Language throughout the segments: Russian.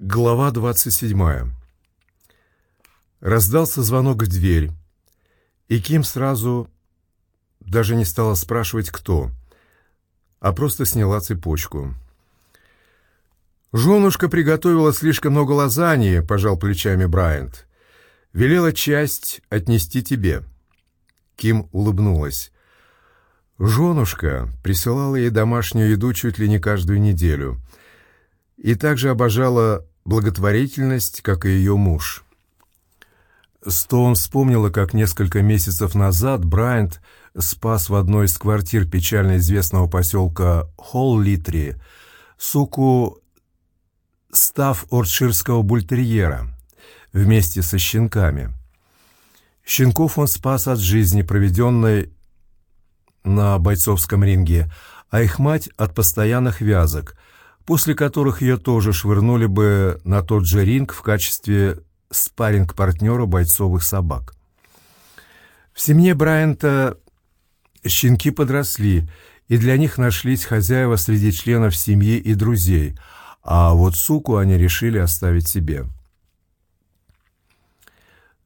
Глава 27. Раздался звонок в дверь, и Ким сразу даже не стала спрашивать, кто, а просто сняла цепочку. «Женушка приготовила слишком много лазаньи», — пожал плечами Брайант. «Велела часть отнести тебе». Ким улыбнулась. Женушка присылала ей домашнюю еду чуть ли не каждую неделю и также обожала благотворительность, как и ее муж. Стоун вспомнила, как несколько месяцев назад Брайант спас в одной из квартир печально известного поселка Холл-Литри суку став орчирского бультерьера вместе со щенками. Щенков он спас от жизни, проведенной на бойцовском ринге, а их мать от постоянных вязок – после которых ее тоже швырнули бы на тот же ринг в качестве спарринг-партнера бойцовых собак. В семье Брайанта щенки подросли, и для них нашлись хозяева среди членов семьи и друзей, а вот суку они решили оставить себе.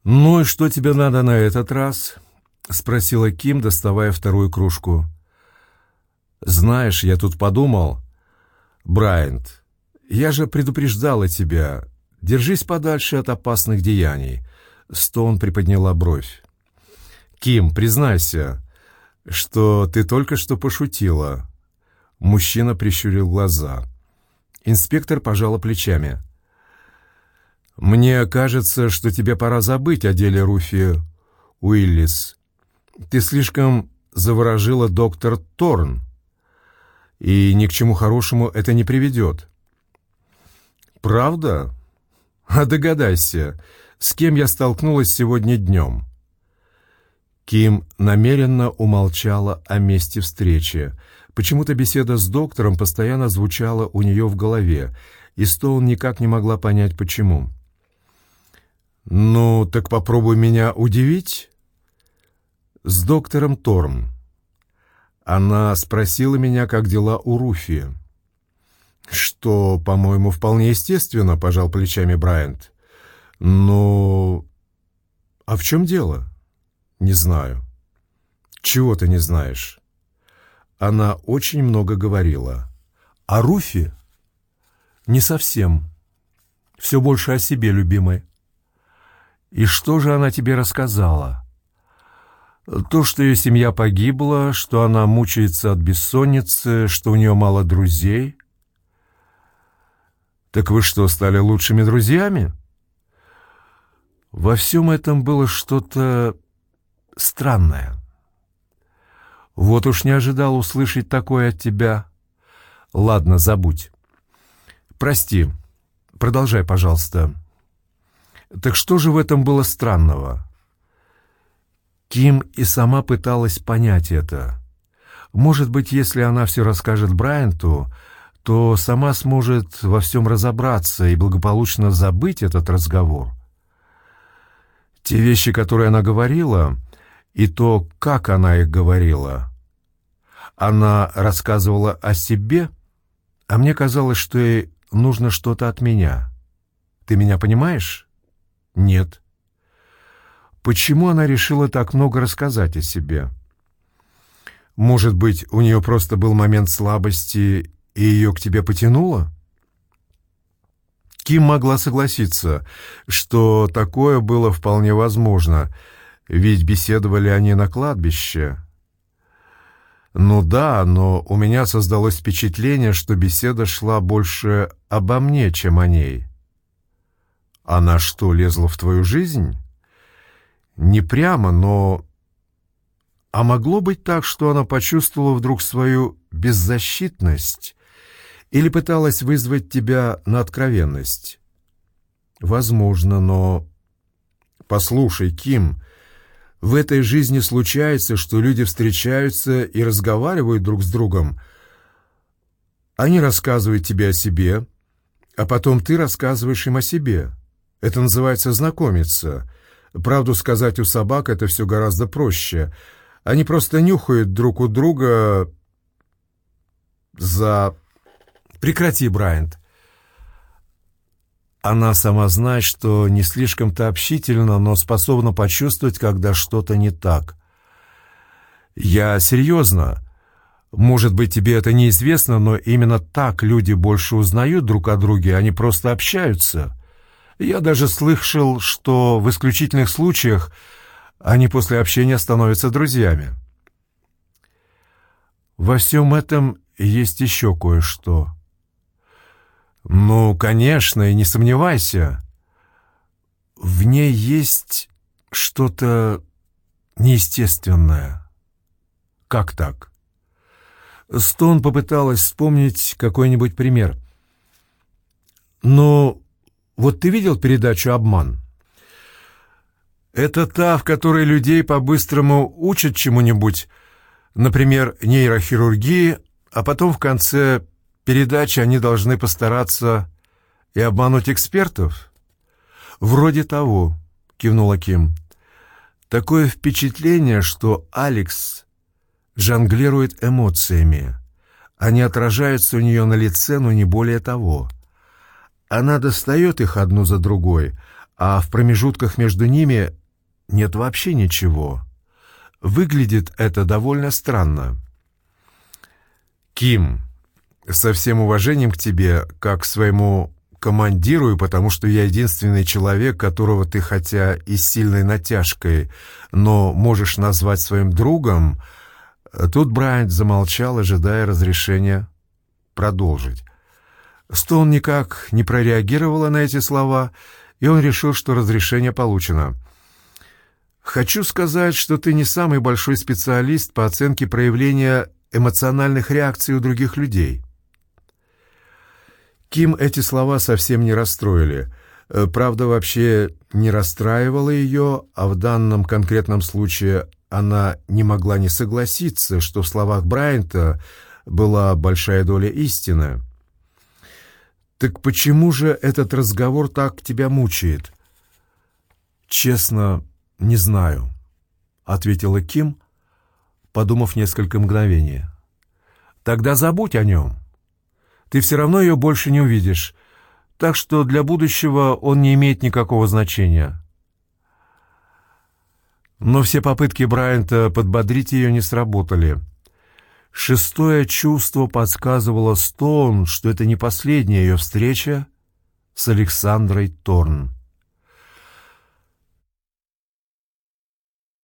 «Ну и что тебе надо на этот раз?» — спросила Ким, доставая вторую кружку. «Знаешь, я тут подумал...» Брайант, я же предупреждала тебя. Держись подальше от опасных деяний. Стоун приподняла бровь. Ким, признайся, что ты только что пошутила. Мужчина прищурил глаза. Инспектор пожала плечами. «Мне кажется, что тебе пора забыть о деле Руфи Уиллис. Ты слишком заворожила доктор Торн и ни к чему хорошему это не приведет. «Правда? А догадайся, с кем я столкнулась сегодня днем?» Ким намеренно умолчала о месте встречи. Почему-то беседа с доктором постоянно звучала у нее в голове, и Стоун никак не могла понять, почему. «Ну, так попробуй меня удивить?» «С доктором Торм. Она спросила меня, как дела у Руфи. «Что, по-моему, вполне естественно», — пожал плечами Брайант. «Но... А в чем дело?» «Не знаю». «Чего ты не знаешь?» Она очень много говорила. «А Руфи?» «Не совсем. Все больше о себе, любимой». «И что же она тебе рассказала?» То, что ее семья погибла, что она мучается от бессонницы, что у нее мало друзей. Так вы что, стали лучшими друзьями? Во всем этом было что-то странное. Вот уж не ожидал услышать такое от тебя. Ладно, забудь. Прости. Продолжай, пожалуйста. Так что же в этом было странного? Ким и сама пыталась понять это. Может быть, если она все расскажет Брайанту, то сама сможет во всем разобраться и благополучно забыть этот разговор. Те вещи, которые она говорила, и то, как она их говорила. Она рассказывала о себе, а мне казалось, что ей нужно что-то от меня. Ты меня понимаешь? Нет. Почему она решила так много рассказать о себе? Может быть, у нее просто был момент слабости, и ее к тебе потянуло? Ким могла согласиться, что такое было вполне возможно, ведь беседовали они на кладбище. Ну да, но у меня создалось впечатление, что беседа шла больше обо мне, чем о ней. Она что, лезла в твою жизнь? Не прямо, но... А могло быть так, что она почувствовала вдруг свою беззащитность или пыталась вызвать тебя на откровенность? Возможно, но... Послушай, Ким, в этой жизни случается, что люди встречаются и разговаривают друг с другом. Они рассказывают тебе о себе, а потом ты рассказываешь им о себе. Это называется знакомиться — Правду сказать, у собак это все гораздо проще. Они просто нюхают друг у друга за... Прекрати, Брайант. Она сама знает, что не слишком-то общительна, но способна почувствовать, когда что-то не так. «Я серьезно. Может быть, тебе это неизвестно, но именно так люди больше узнают друг о друге, они просто общаются. Я даже слышал, что в исключительных случаях они после общения становятся друзьями». Во всем этом есть еще кое-что. Ну, конечно, и не сомневайся. В ней есть что-то неестественное. Как так? Стон попыталась вспомнить какой-нибудь пример. Но вот ты видел передачу «Обман»? Это та, в которой людей по-быстрому учат чему-нибудь, например, нейрохирургии, а потом в конце передачи они должны постараться и обмануть экспертов? Вроде того, кивнула Ким. Такое впечатление, что Алекс жонглирует эмоциями. Они отражаются у нее на лице, но не более того. Она достает их одну за другой, а в промежутках между ними нет вообще ничего. Выглядит это довольно странно. «Ким, со всем уважением к тебе, как к своему командиру, и потому что я единственный человек, которого ты хотя и с сильной натяжкой, но можешь назвать своим другом, тут Брайант замолчал, ожидая разрешения продолжить. Стоун никак не прореагировала на эти слова, и он решил, что разрешение получено. «Хочу сказать, что ты не самый большой специалист по оценке проявления эмоциональных реакций у других людей». Ким эти слова совсем не расстроили. Э, правда, вообще не расстраивала ее, а в данном конкретном случае она не могла не согласиться, что в словах Брайанта была большая доля истины. «Так почему же этот разговор так тебя мучает?» «Честно, не знаю», — ответила Ким, подумав несколько мгновений. «Тогда забудь о нем ты все равно ее больше не увидишь, так что для будущего он не имеет никакого значения. Но все попытки Брайанта подбодрить ее не сработали. Шестое чувство подсказывало Стоун, что это не последняя ее встреча с Александрой Торн.